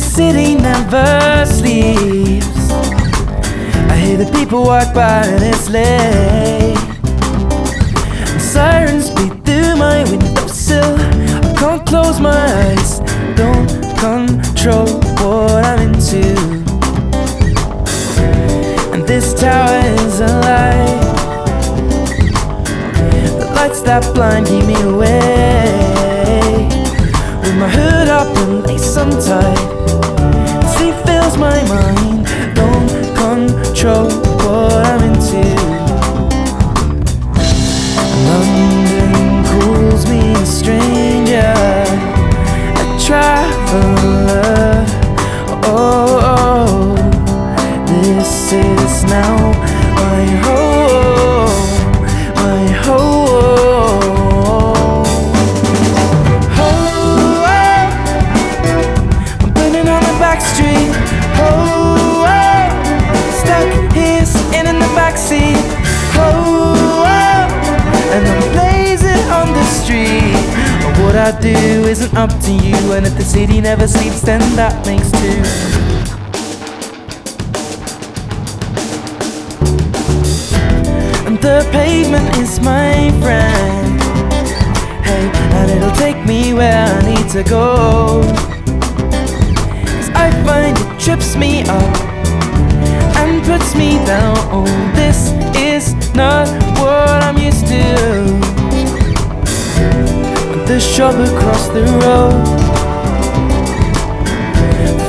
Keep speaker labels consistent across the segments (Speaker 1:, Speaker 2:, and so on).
Speaker 1: city never sleeps. I hear the people walk by and it's late. And sirens beat through my window windowsill. I can't close my eyes, don't control what I'm into. And this tower is a lie. The lights that blind keep me away. And lace untied. Sleep fills my mind. Don't control what I'm into. London calls me a stranger, a traveler. Oh, oh, oh. this is now my home, Do isn't up to you, and if the city never sleeps, then that makes two. And the pavement is my friend. Hey, and it'll take me where I need to go. Cause I find it trips me up and puts me down. Oh, this is not what I'm used to. Shop across the road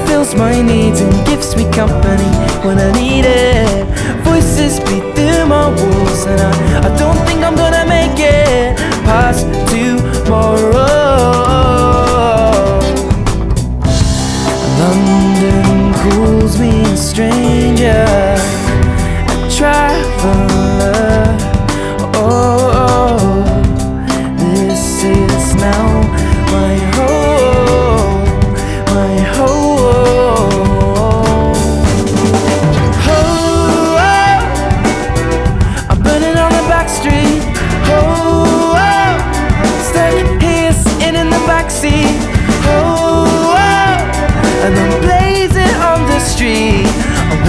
Speaker 1: fills my needs and gives me company when I need it. Voices beat through my walls, and I, I don't think I'm gonna make it past tomorrow. London calls me a stranger, a traveler. Now my home, my home. Oh, oh, I'm burning on the back street. Oh, oh, stuck here sitting in the backseat. Oh, oh, and I'm blazing on the street.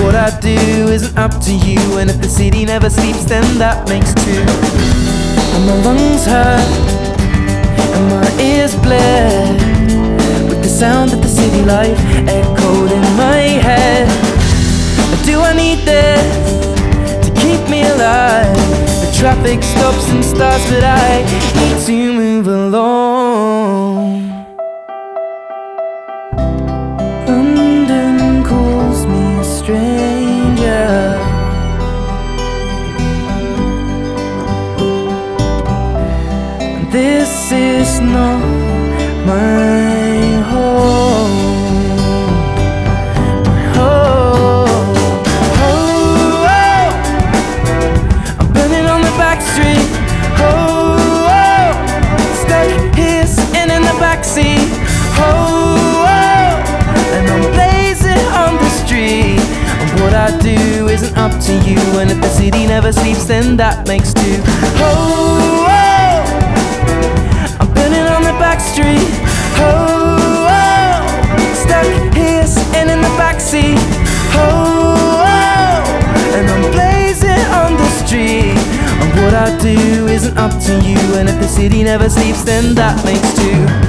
Speaker 1: What I do isn't up to you, and if the city never sleeps, then that makes two. And my lungs hurt, my ears bled with the sound of the city life echoed in my head. Do I need this to keep me alive? The traffic stops and starts, but I need to move along. The back street. Ho stay hissing in the backseat. Ho oh, And I'm playing on the street. what I do isn't up to you, and if the city never sleeps, then that makes two. Oh, street. Oh, oh. stuck here sitting in the backseat. Oh, oh, and I'm blazing on the street. And what I do isn't up to you, and if the city never sleeps, then that makes two.